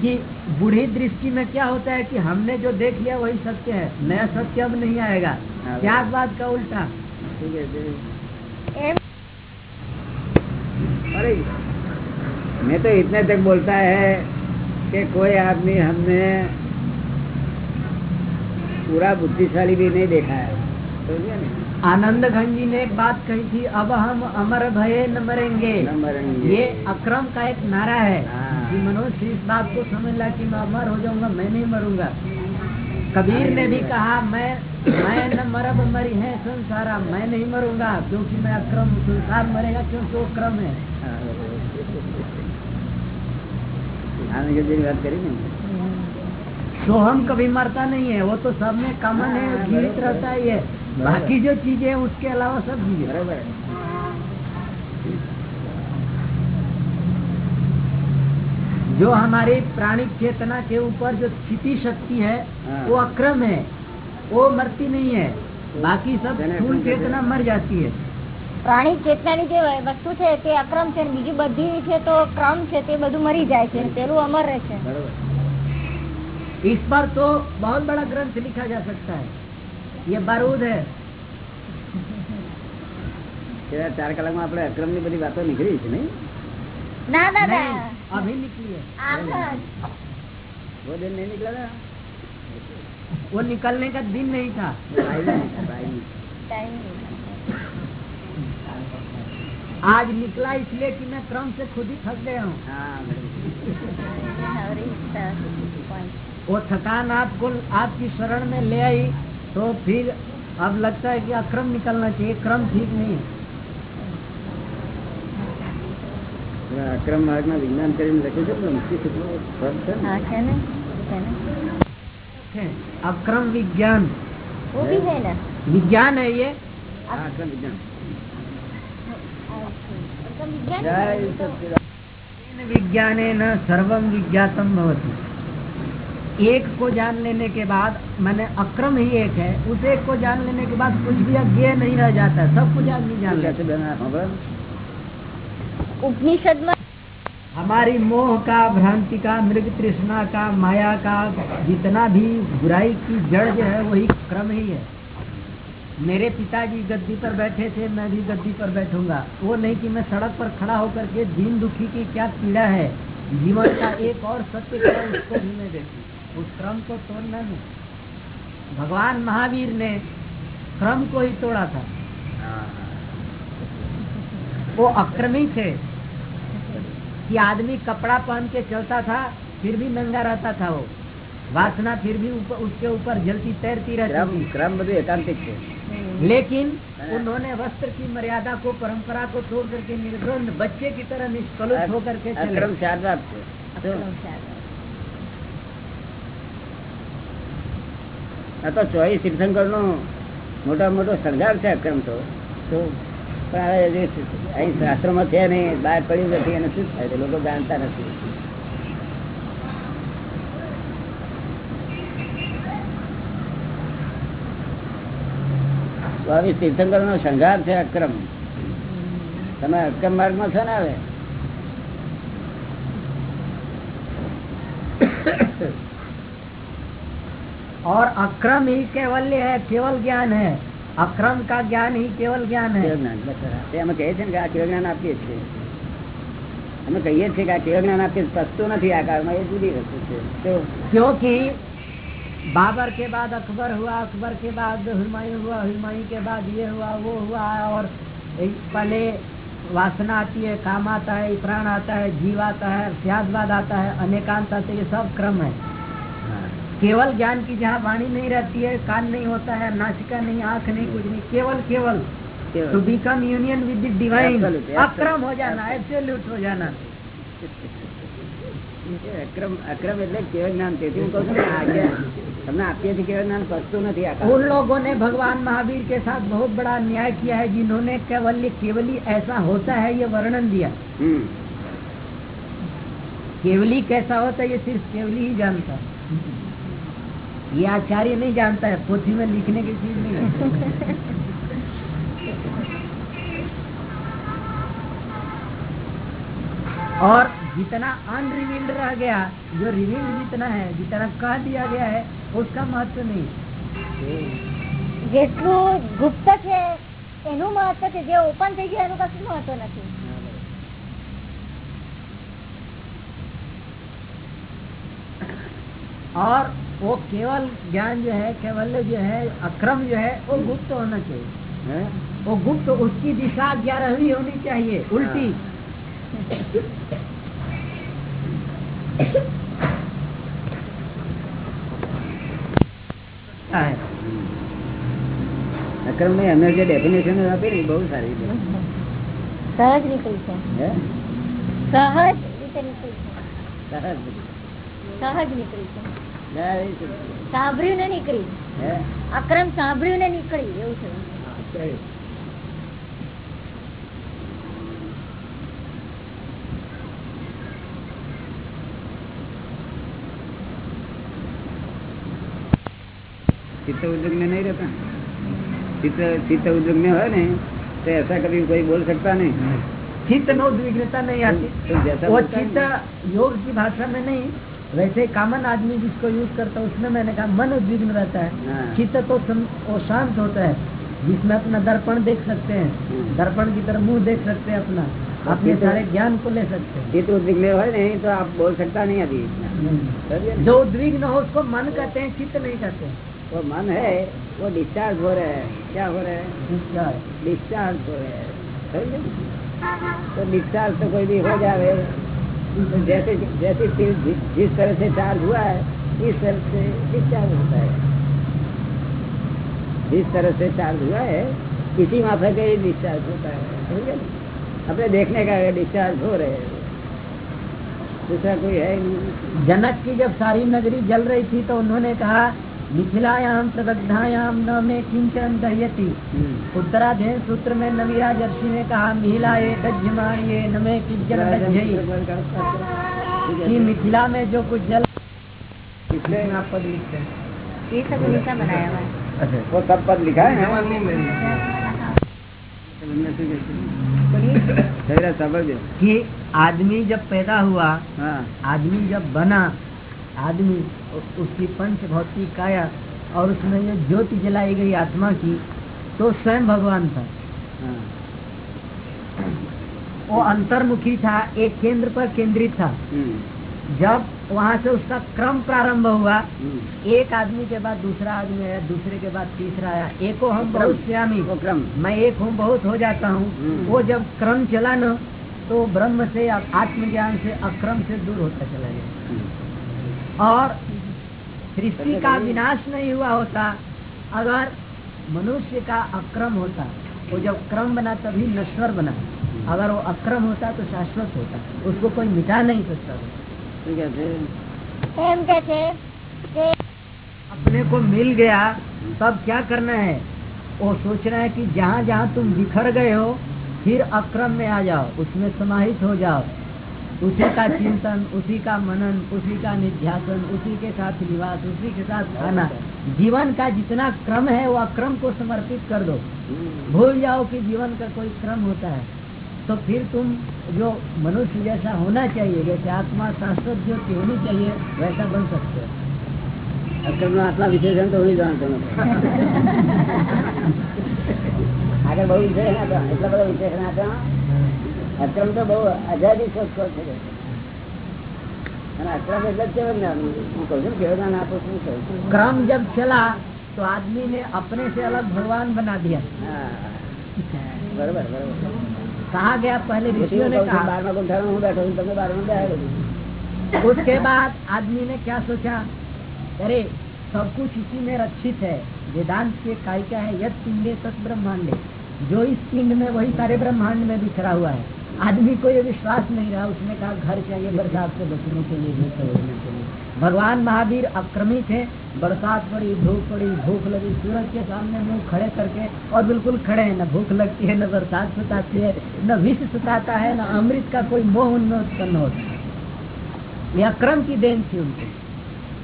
कि बूढ़ी दृष्टि में क्या होता है कि हमने जो देख लिया वही सत्य है। नया सत्य अब नहीं आएगा। क्या बात का उल्टा? है है। अरे मैं तो इतने तक बोलता है कि कोई आदमी हमने पूरा बुद्धिशाली भी नहीं देखा है समझे ना? आनंद घन जी ने एक बात कही थी अब हम अमर भये न मरेंगे। ये अक्रम का एक नारा है हाँ। कि मनुष्य इस बात को समझ ला कि मैं अमर हो जाऊँगा मैं नहीं मरूँगा कबीर ने भी कहा मैं मैं न मरब मरी है संसारा मैं नहीं मरूँगा क्योंकि मैं अक्रम संसार मरेगा क्योंकि वो क्रम है हाँ, आनंद जी की बात करी ना सोहम कभी मरता नहीं है वो तो सब में कॉमन है जीवित रहता ही है बाकी जो चीजें हैं उसके अलावा सब चीजें बराबर है जो हमारी प्राणिक चेतना के ऊपर जो स्थिति शक्ति है हाँ। वो अक्रम है वो मरती नहीं है बाकी सब જેને स्थूल અક્રમ चेतना मर जाती है પ્રાણી ચેતનાની જે વસ્તુ છે તે અક્રમ છે અને બીજી બધી છે તો ક્રમ છે તે બધું મરી જાય છે અને પેલું અમર રહે છે બરાબર इस पर तो बहुत बड़ा ग्रंथ लिखा जा सकता है ये बारूद है છેલ્લા ચાર કલાકમાં આપણે અક્રમની બધી વાતો નીકળી છે નહીં ના દાદા नहीं, अभी निकली है આમ જ. वो दिन नहीं निकला था वो निकलने का दिन नहीं था भाई नहीं था, भाई नहीं था। ટાઈમ નહીં. आज निकला इसलिए कि मैं क्रम से खुद ही थक गया हूँ हाँ *laughs* बराबर। Every point. वो थकान आपको आपकी शरण में ले आई तो फिर अब लगता है कि अक्रम निकलना चाहिए क्रम ठीक नहीं है પેલા અક્રમ માર્ગના વિજ્ઞાન કરીને લખ્યું છે ને મુક્તિ સૂત્રનો પદ છે ને હા છે ને છે ને है, अक्रम विज्ञान वो भी है ना विज्ञान है ये હા, અક્રમ વિજ્ઞાન एकदम विज्ञान विज्ञान न सर्वम विज्ञातम भवती। एक को जान लेने के बाद मैंने अक्रम ही एक है उस एक को जान लेने के बाद कुछ भी अज्ञेय नहीं रह जाता सब कुछ आदमी जान लेता। खबर उपनिषद में हमारी मोह का भ्रांति का मृग तृष्णा का माया का जितना भी बुराई की जड़ जो है वही क्रम ही है। मेरे पिताजी गद्दी पर बैठे थे, मैं भी गद्दी पर बैठूँगा। वो नहीं कि मैं सड़क पर खड़ा होकर के दीन दुखी की क्या पीड़ा है। जीवन का एक और सत्य है उसको भी मैं उस क्रम को तोड़ना नहीं भगवान महावीर ने क्रम को ही तोड़ा था। वो अक्रमी थे कि आदमी कपड़ा पहन के चलता था, फिर भी नंगा रहता था वो। वासना फिर भी ऊपर उसके ऊपर जलती तैरती ક્રમ रहती थी ક્રમ બધું એકાંતિક છે लेकिन उन्होंने वस्त्र की मर्यादा को परंपरा को तोड़ करके निर्द्वंद बच्चे की तरह निष्कलुष होकर के चले અક્રમ શારદાત છે શું? આ તો ચોવીસ તીર્થંકર નો મોટા મોટો શણગાર છે અક્રમ તો શું? પણ હવે જે અહીં શાસ્ત્રોમાં છે નહીં બહાર પડ્યું નથી એને શું થાય છે લોકો જાણતા નથી ચોવીસ તીર્થંકર નો શણગાર છે અક્રમ તમે અક્રમ માર્ગમાં છો ને હવે और अक्रम ही केवल्य है केवल ज्ञान है अक्रम का ज्ञान ही केवल ज्ञान है કેવ જ્ઞાન બસ તે અમે કહીએ છીએ ને કે આ કેવ જ્ઞાન આપીએ છીએ અમે કહીએ છીએ કે આ કેવ જ્ઞાન આપીએ છીએ. સસ્તું નથી આ કાળમાં એ જુદી વસ્તુ છે તો क्योंकि बाबर के बाद अकबर हुआ अकबर के बाद हुमायूं हुआ हुमायूं के बाद ये हुआ वो हुआ और एक पहले वासना आती है काम आता है प्राण आता है जीव आता है त्यागवाद आता है अनेकांत आता है ये सब क्रम है केवल ज्ञान की जहाँ वाणी नहीं रहती है कान नहीं होता है नासिका नहीं आंख नहीं कुछ नहीं केवल केवल કેવ. To become union with the divine Absolute, Akram हो absolute. जाना एब्सोल्यूट हो जाना એ અક્રમ અક્રમ એટલે કેવ જ્ઞાન તેથી હું કહું છું કે આજ્ઞા તમને આપીએ છીએ કેવ જ્ઞાન સસ્તું નથી આ उन કાળમાં. लोगों ने भगवान महावीर के साथ बहुत बड़ा अन्याय किया है जिन्होंने केवल केवली ऐसा होता है ये वर्णन दिया હમ. केवली कैसा होता है ये सिर्फ केवली ही जानता है ये आचार्य नहीं जानता है पोथी में लिखने की चीज नहीं है और जितना अनरिवील्ड रह गया जो रिवील्ड जितना है जितना कह दिया गया है उसका महत्व नहीं જેટલું ગુપ્ત છે એનું મહત્વ છે જે ઓપન થઈ ગયું એનું કશું મહત્વ નથી और वो केवल ज्ञान जो है केवल जो है अक्रम जो है वो गुप्त होना चाहिए हैं? वो गुप्त उसकी दिशा ग्यारहवीं होनी चाहिए उल्टी है અક્રમ ને અમે જે ડેફિનેશન આપી ને બહુ સારી સહજ નીકળી છે? સહજ રીતે નીકળી છે. સહજ નીકળી છે. સાંભળ્યું ને નીકળી. હે? અક્રમ સાંભળ્યું ને નીકળી એવું છે. चित्त उद्योग में नहीं रहता चित्त चित्त उद्योग में है नहीं तो ऐसा कभी कोई बोल सकता नहीं चित्त में उद्विग्नता नहीं आती तो जैसा वो चित्त योग की भाषा में नहीं वैसे कॉमन आदमी जिसको यूज़ करता है उसमें मैंने कहा मन उद्विग्न रहता है। चित्त तो वो शांत होता है जिसमें अपना दर्पण देख सकते हैं। दर्पण की तरह मुँह देख सकते हैं अपना अपने सारे ज्ञान को ले सकते हैं चित्त उद्योग में है नहीं तो आप बोल सकता नहीं अभी जो उद्विग्न हो उसको मन कहते हैं चित्त नहीं कहते हैं वो मन है वो डिस्चार्ज हो रहा है। क्या हो रहा है? डिस्चार्ज हो रहा है। समझे? तो डिस्चार्ज तो कोई भी हो जाए तो जैसे जैसे फिर जिस तरह से चार्ज हुआ है इस तरह से डिस्चार्ज होता है। जिस तरह से चार्ज हुआ है इसी माफे का ही डिस्चार्ज होता है। समझे? अपने देखने का डिस्चार्ज हो रहे हैं दूसरा कोई है नहीं। जनक की जब सारी नगरी जल रही थी तो उन्होंने कहा मिथिलायाम प्रदग्धायाम न में किंचन दह्यती। हम्म। उत्तराधीन सूत्र में नवीराज ऋषि ने कहा मिहिला ये दज्यमान ये न में किंचन कि मिथिला में जो कुछ जल आप पद लिखते हैं? ये सब उन्हीं बनाया हुआ है। अच्छा वो सब पद लिखा है? समझ कि आदमी जब पैदा हुआ हाँ। आदमी जब बना आदमी उसकी पंच भौतिक काया और उसमें जो ज्योति जलाई गई आत्मा की तो स्वयं भगवान था। वो अंतर्मुखी था एक केंद्र पर केंद्रित था। जब वहाँ से उसका क्रम प्रारंभ हुआ। एक आदमी के बाद दूसरा आदमी आया दूसरे के बाद तीसरा आया। एको हम बहुत श्यामी क्रम। मैं एक हूँ बहुत हो जाता हूँ। वो जब क्रम चला न तो ब्रह्म से आत्मज्ञान से अक्रम से दूर होता चला गया। और सृष्टि का विनाश नहीं हुआ होता अगर मनुष्य का अक्रम होता वो जब क्रम बना तभी नश्वर बना। अगर वो अक्रम होता तो शाश्वत होता उसको कोई मिटा नहीं सकता। था अपने को मिल गया तब क्या करना है? वो सोचना है कि जहाँ जहाँ तुम बिखर गए हो फिर अक्रम में आ जाओ उसमें समाहित हो जाओ। उसी का चिंतन उसी का मनन उसी का निध्यासन उसी के साथ निवास उसी के साथ खाना जीवन का जितना क्रम है वो अक्रम को समर्पित कर दो हम्म, भूल जाओ कि जीवन का कोई क्रम होता है तो फिर तुम जो मनुष्य जैसा होना चाहिए जैसे आत्मा शाश्वत ज्योति होनी चाहिए वैसा बन सकते हो અક્રમનો આત્મા વિશેષણ તો હું જાણતો નથી આગળ બહુ વિશેષણ આપ્યા એટલા બધા વિશેષણ આપ્યા અક્રમ તો બહુ આઝાદી શોધખોળ છે અને અક્રમ એટલે જ કેવું જ્ઞાન હું કહું છું કેવું જ્ઞાન આપું છું કહું છું क्रम जब चला तो आदमी ने अपने से अलग भगवान बना दिया હા બરોબર બરોબર कहा गया पहले પછી ऋषियों હું ने કહું છું, कहा બારમા ગુંઠાણું હું બેઠો છું તમે બારમા બેઠા બધું उसके बाद आदमी ने क्या सोचा अरे सब कुछ इसी में रक्षित है वेदांत के कायिका है यद पिंडे तत् ब्रह्मांडे जो इस पिंड में वही सारे ब्रह्मांड में बिखरा हुआ है आदमी को ये विश्वास नहीं रहा, उसने कहा, घर चाहिए बरसात से बचने के लिए, धूप से के लिए. भगवान महावीर अक्रमित है बरसात पड़ी, धूप पड़ी, भूख लगी, सूरज के सामने मुँह खड़े करके, और बिल्कुल खड़े हैं, न भूख लगती है, न बरसात सताती है, न विष सताता है, न अमृत का कोई मोह उनमें उत्पन्न होता है। ये अक्रम की देन थी उनकी।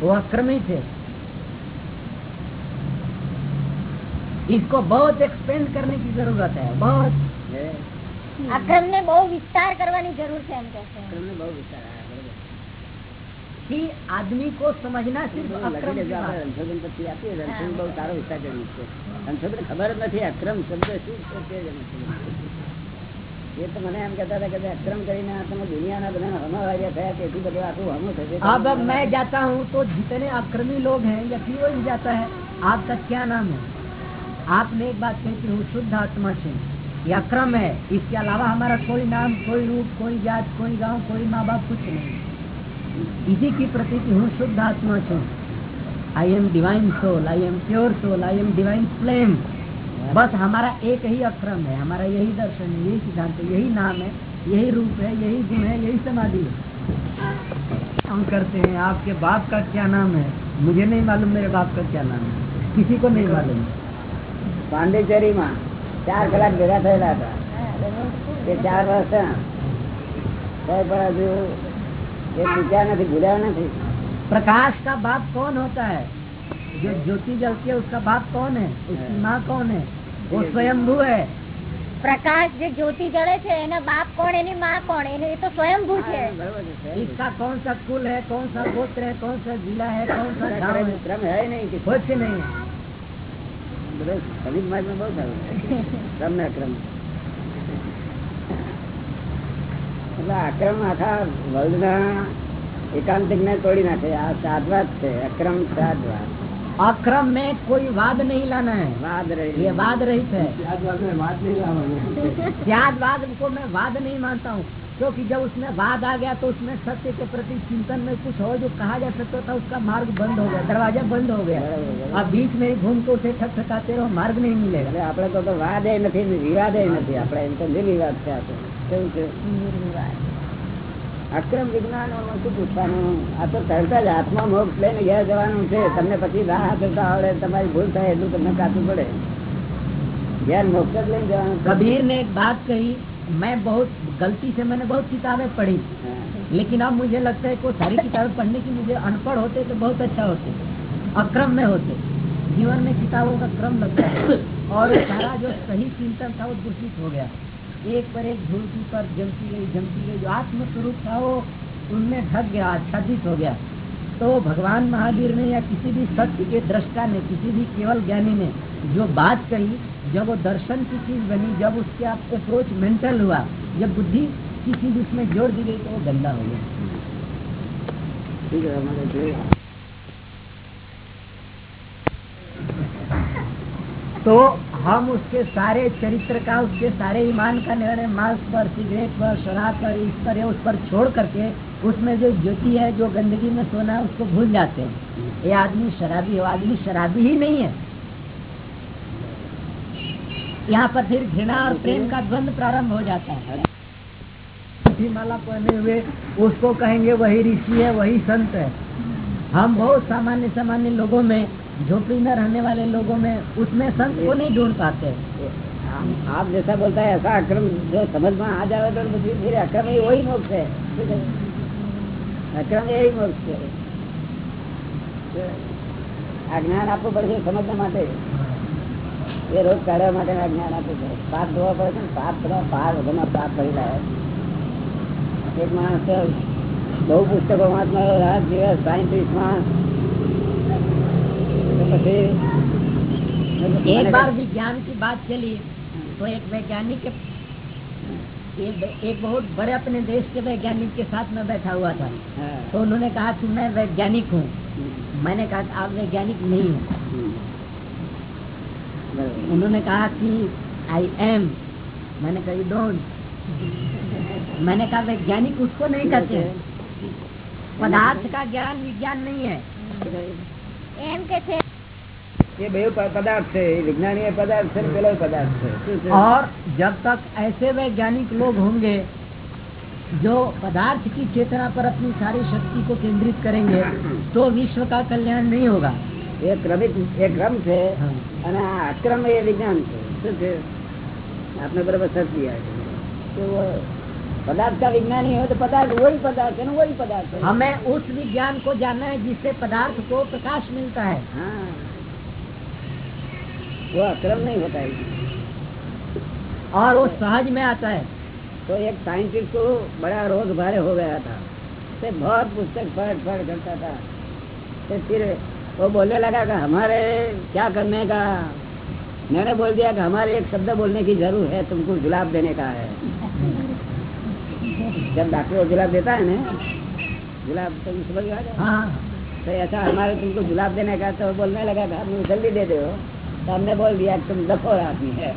वो अक्रमी थे। इसको बहुत एक्सपेंड करने की ज़रूरत है, बहुत? અક્રમ ને બહુ વિસ્તાર કરવાની જરૂર છે એમ કે છે અક્રમને બહુ વિચાર આવે બરોબર कि आदमी को समझना सिर्फ લખી अक्रम की દેજો बात આપણે સંશોધન પછી આપીએ સંશોધન બહુ સારો વિચાર કર્યો છે સંશોધન ખબર જ નથી અક્રમ શબ્દ શું છે તે જ નથી. એ તો મને એમ કહેતા હતા કે અક્રમ કરીને આ તમે દુનિયાના બધા હમાવારિયા થયા તેથી બધું આખું હમું થશે अब मैं जाता हूँ तो जितने अक्रमी लोग हैं या कोई भी जाता है आपका क्या नाम है आपने एक बात कही कि हूँ शुद्ध आत्मा से या क्रम है। इसके अलावा हमारा कोई नाम, कोई रूप, कोई जात, कोई गाँव, कोई माँ बाप कुछ नहीं। इसी की प्रतीति हूँ शुद्ध आत्मा छू I am divine soul I am pure soul I am divine flame बस हमारा एक ही अक्रम है, हमारा यही दर्शन है, यही सिद्धांत है, यही नाम है, यही रूप है, यही गुण है, यही समाधि है। हम करते हैं, आपके बाप का क्या नाम है? मुझे नहीं मालूम मेरे बाप का क्या नाम है। किसी को नहीं मालूम। पांडेचेरी माँ। ચાર કલાક ભેગા થયેલા હતા તે ચાર વર્ષ થયા. તોય પણ હજુ એ ચૂક્યા નથી ભૂલ્યા નથી प्रकाश का बाप कौन होता है जो ज्योति जलती है उसका बाप कौन है उसकी माँ कौन है वो स्वयंभू है પ્રકાશ જે જ્યોતિ જળે છે એના બાપ કોણ એની માં કોણ એને એ તો સ્વયંભૂ છે બરોબર છે इसका कौन सा कुल है कौन सा गोत्र है कौन सा जिला है कौन सा गाँव ક્રમ है ક્રમ હે નહીં કે कुछ नहीं है બધો ખનીજ માર્ગમાં બહુ સારું ક્રમ ને અક્રમ એટલે અક્રમ આખા વર્લ્ડના એકાંતિક ને તોડી નાખે આ સાધવાદ છે અક્રમ સાધવાદ अक्रम में कोई वाद नहीं लाना है વાદ ये રહી वाद रहित है યાદ વાતને વાત નહીં લાવવાની. त्यागवाद को मैं वाद नहीं मानता हूँ क्योंकि जब उसमें वाद आ गया तो उसमें सत्य के प्रति चिंतन में कुछ और जो कहा जा सकता था उसका मार्ग बंद हो गया दरवाजा बंद हो गया अब बीच में ही घूम के उसे ठकठकाते रहो मार्ग नहीं मिलेगा એટલે આપડે તો તો વાદ એ નથી ને વિવાદ એ નથી આપડે એમ તો નિર્વિવાદ છે આ તો. કેવું છે અક્રમ વિજ્ઞાન શું પૂછવાનું આ તો તરત જ હાથમાં મોક્ષ લઈને ઘેર જવાનું છે તમને પછી રાહ જોતા આવડે તમારી ભૂલ થાય એટલું તમને કાચું પડે ઘેર મોક્ષ જ લઈને જવાનું છે. कबीर ने एक बात कही मैं बहुत गलती से मैंने बहुत किताबें पढ़ी। लेकिन अब मुझे लगता है कि सारी किताबें पढ़ने की मुझे अनपढ़ होते तो बहुत अच्छा होते, अक्रम में होते। जीवन में किताबों का क्रम लगता है। और सारा जो सही चिंतन था वो दूषित हो गया। एक पर एक झूठी पर जमती गई जमती गई, जो आत्म स्वरूप था वो उनमें ढक गया, आच्छादित हो गया। तो भगवान महावीर ने या किसी भी सत्य के दृष्टा ने, किसी भी केवल ज्ञानी ने जो बात कही जब वो दर्शन की चीज़ बनी जब उसके आप अप्रोच मेंटल हुआ जब बुद्धि की चीज़ उसमें जोड़ दी गई तो वो गंदा हो गया। ठीक है तो हम उसके सारे चरित्र का उसके सारे ईमान का निर्णय मांस पर सिगरेट पर शराब पर इस पर या उस पर छोड़ करके उसमें जो ज्योति है जो गंदगी में सोना है उसको भूल जाते हैं। ये आदमी शराबी हो आदमी शराबी ही नहीं है। यहाँ पर फिर घृणा और प्रेम का द्वंद प्रारंभ हो जाता है झूठी माला पहने हुए उसको कहेंगे वही ऋषि है वही संत है हम बहुत सामान्य सामान्य लोगों में झोपड़ी में रहने वाले लोगों में उसमें संत को नहीं ढूंढ पाते आप- आप जैसा बोलता है ऐसा अक्रम जो समझ में आ जावे तो પછી फिर अक्रम ही वही मोक्ष है ठीक है? अक्रम यही मोक्ष है આ જ્ઞાન આપવું પડશે સમજવા માટે એ રોજ કાઢવા માટે આ જ્ઞાન આપવું પડે પાપ ધોવા પડે છે ને પાપ બધા પાર વગરના પાપ ભરેલા હોય એક માણસ બહુ પુસ્તકો વાંચનારો રાત દિવસ સાયન્ટિસ્ટ માણસ તો પછી एक बार विज्ञान की बात चली तो एक वैज्ञानिक के एक, एक बहुत बड़े अपने देश के वैज्ञानिक के साथ में बैठा हुआ था હા. तो उन्होंने कहा कि मैं वैज्ञानिक हूँ मैंने कहा कि आप वैज्ञानिक नहीं हो હમ. બરાબર. उन्होंने कहा कि आई एम मैंने कहा यू डोंट मैंने कहा वैज्ञानिक उसको नहीं कहते हैं पदार्थ का ज्ञान विज्ञान नहीं है એમ કે છે એ બે પ- પદાર્થ છે એ વિજ્ઞાની એ પદાર્થ છે ને પેલો પદાર્થ છે શું છે? और जब तक ऐसे वैज्ञानिक लोग होंगे जो पदार्थ की चेतना पर अपनी सारी शक्ति को केंद्रित करेंगे तो विश्व का कल्याण नहीं होगा એ ક્રમિક એ ક્રમ છે हाँ। અને આ અક્રમ એ વિજ્ઞાન છે શું છે આપને બરાબર સત્ય છે તો પદાર્થ का विज्ञानी हो तो पदार्थ वही पदार्थ है ना वही पदार्थ है हमें उस विज्ञान को जानना है जिससे पदार्थ को प्रकाश मिलता है हाँ वो अक्रम नहीं होता है और वो सहज में आता है तो एक साइंटिस्ट को बड़ा रोग भारे हो गया था तो बहुत पुस्तक पढ़ पढ़ करता था तो फिर वो बोलने लगा कि हमारे क्या करने का? मैंने बोल दिया कि हमारे एक शब्द बोलने की ज़रूर है तुमको गुलाब देने का है। जब डॉक्टर गुलाब देता है ना गुलाब तो समझ आ गया हाँ। तो ऐसा हमारे तुमको गुलाब देने का तो बोलने लगा था हम जल्दी दे दो। तो हमने बोल दिया कि तुम दफो आदमी है।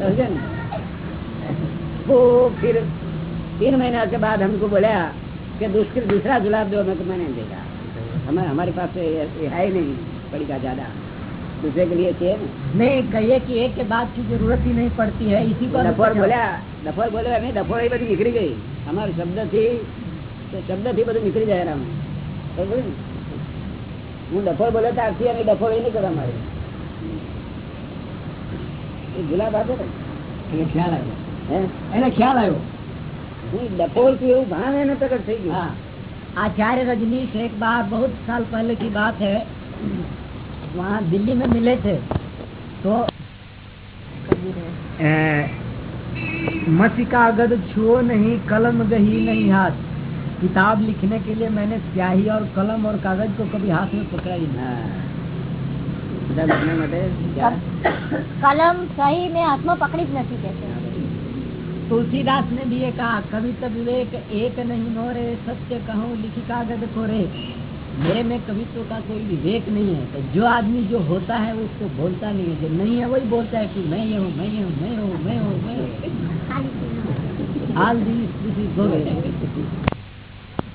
समझे ना? वो फिर तीन महीने के बाद हमको बोला कि दूसरी दूसरा गुलाब दो मैं तो मैंने देगा। हमें हमारे पास तो ये ये है ही नहीं पड़ी का ज्यादा दूसरे के लिए चाहिए ना नहीं कहिए कि एक के बाद की जरूरत ही नहीं पड़ती है इसी को ડફોર બોલ્યા ડફોર બોલ્યા નહીં ડફોર એ બધી નીકળી ગઈ અમારા શબ્દ થી શબ્દ થી બધું નીકળી જાય એનામાં બરોબર ને? હું ડફોર બોલ્યો ત્યારથી અને ડફોર એ નહીં કરવા મારે એ ગુલાબ આપે ને એને ખ્યાલ આવ્યો હે એને ખ્યાલ આવ્યો હું ડફોર છું એવું ભાન એને પ્રગટ થઈ ગયું हाँ आचार्य रजनीश एक बार बहुत साल पहले की बात है वहाँ दिल्ली में मिले थे तो मसिकागद छुओ नहीं कलम गही नहीं हाथ किताब लिखने के लिए मैंने स्याही और कलम और कागज को कभी हाथ में पकड़ा ही नहीं હા બધા લગ્ન માટે ક્યાં? કલમ સહી મેં હાથમાં પકડી જ નથી કે છે तुलसीदास ने भी ये कहा, कविता विवेक एक नहीं मोरे, सत्य कहो लिखी कागज़ को रे मेरे में कवित्व का कोई विवेक नहीं है। तो जो आदमी जो होता है उसको बोलता नहीं है। जो नहीं है, वही बोलता है कि मैं ये हूँ, मैं ये हूँ, मैं हूँ मैं हूँ मैं हूँ। हाल हो।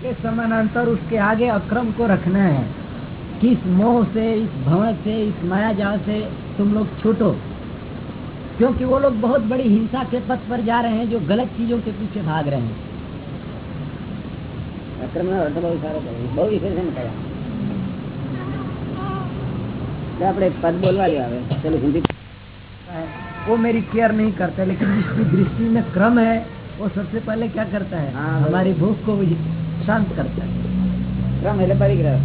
के समानांतर उसके आगे अक्रम को रखना है। किस मोह से, इस भवन से, इस माया जाल से तुम लोग छूटो। क्योंकि वो लोग बहुत बड़ी हिंसा के पथ पर जा रहे हैं जो गलत चीजों के पीछे भाग रहे हैं અક્રમનો અર્થ બહુ સારો થયો બહુ વિશેષણ કયા તો આપણે પદ બોલવા જ આવે ચલો હિન્દી वो मेरी केयर नहीं करता लेकिन जिसकी दृष्टि में क्रम है वो सबसे पहले क्या करता है हाँ, हमारी भूख को भी शांत करता है ક્રમ એટલે પરિગ્રહ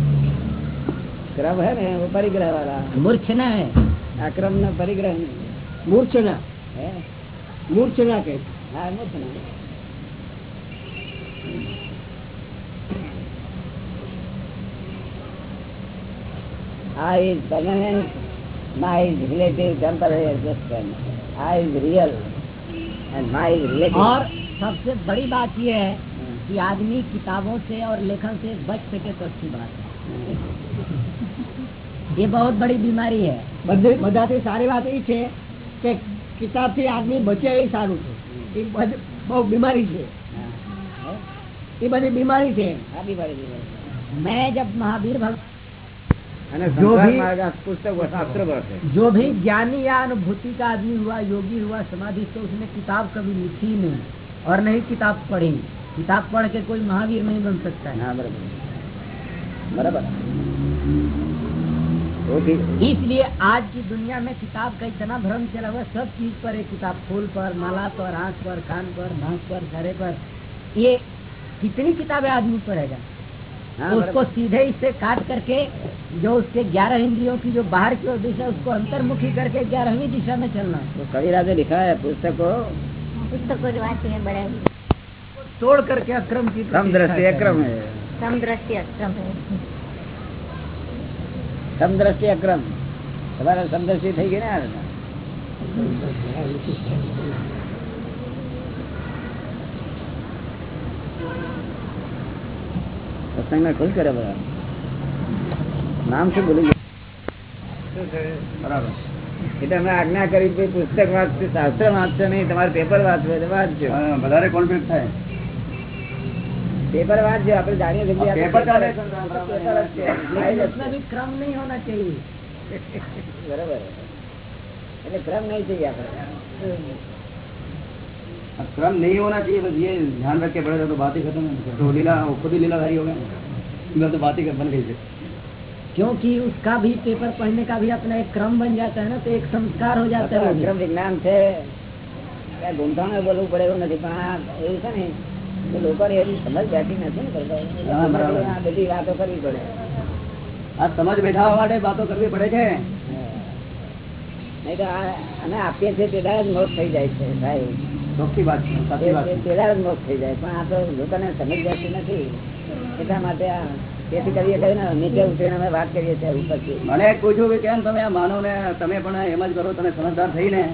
ક્રમ હે ને वो પરિગ્રહ वाला मूर्छना है આ ક્રમ નો પરિગ્રહ નહીં મૂર્છના હે મૂર્છના કે હા મૂર્ખ નહીં. I is permanent, my is relative, temporary adjustment. I is real and my is relative. और सबसे बड़ी बात ये है कि आदमी किताबों से और लेखन से बच सके तो अच्छी बात है ये बहुत बड़ी बीमारी है બધે બધાથી સારી વાત એ છે કે કિતાબથી આદમી બચે એ સારું છે એ બધ- બહુ બીમારી છે હા. એ બધી બીમારી છે આ બીમારી બીમારી. मैं जब महावीर भगवान અને જો સંસાર ભી- માર્ગ આ પુસ્તક શાસ્ત્ર પર છે जो भी ज्ञानी या अनुभूति का आदमी हुआ योगी हुआ समाधि तो उसने किताब कभी लिखी ही नहीं और नहीं किताब पढ़ी किताब पढ़ के कोई महावीर नहीं बन सकता है હા બરાબર બરાબર वो भी इसलिए आज की दुनिया में किताब का इतना भ्रम चला हुआ सब चीज़ पर एक किताब फूल पर माला पर आँख पर कान पर नाक पर घरे पर ये कितनी किताबें आदमी पढ़ेगा? हाँ, उसको सीधे इससे काट करके जो उसके ग्यारह इंद्रियों की जो बाहर की ओर दिशा उसको अंतर्मुखी करके ग्यारहवीं दिशा में चलना। तो कभी राजे लिखा है पुस्तक। को पुस्तक को जो बड़े तोड़ करके अक्रम की अक्रम है। समृष्टि अक्रम है। સમદ્રષ્ટિ અક્રમ. તમારે સમદ્રષ્ટિ થઈ ગઈ ને આ? સત્સંગમાં ખુશ કરે બધા. નામ શું ભૂલી બરાબર. એટલે આજ્ઞા કરી પુસ્તક વાંચશે, શાસ્ત્ર વાંચશે નહીં, તમારે પેપર વાંચવું વાંચજો. વધારે કોન્ફ્લિક્ટ થાય. પેપર વાંચજો આપણે જાણીએ છીએ કે આ પેપર ચાલે છે. પેપર જ છે. लेकिन उसमें भी क्रम नहीं होना चाहिए બરાબર એટલે ક્રમ નહીં જોઈએ આપણે क्रम नहीं होना चाहिए बस ये ध्यान रख के पड़ेगा तो बात ही खत्म है तो लीला वो खुद ही लीलाधारी हो गए इधर तो बात ही बन गई थी क्योंकि उसका भी पेपर पढ़ने का भी अपना एक क्रम बन जाता है ना तो एक संस्कार हो जाता है वो भी। અક્રમ વિજ્ઞાન છે ત્યાં ગુંઠાણે બોલવું પડે એવું નથી પણ આ એવું છે ને કે લોકોને એવી સમજ બેઠી નથી ને કરતા. હા, બરાબર. આ બધી વાતો કરવી પડે. આ સમજ બેઠા માટે વાતો કરવી પડે છે. નહીં તો આ- આપીએ છીએ તે દાડે જ મોત થઈ જાય છે સાહેબ. ચોખ્ખી વાત છે સાચી વાત છે. તે દાડે જ મોત થઈ જાય પણ આ તો લોકોને સમજ જતી નથી. એટલા માટે આ તેથી કરીએ કઈ ને નીચે ઉતરીને અમે વાત કરીએ છીએ ઉપરથી. મને પૂછ્યું કે કેમ તમે આ માનો ને તમે પણ એમ જ કરો તમે સમજદાર થઈને.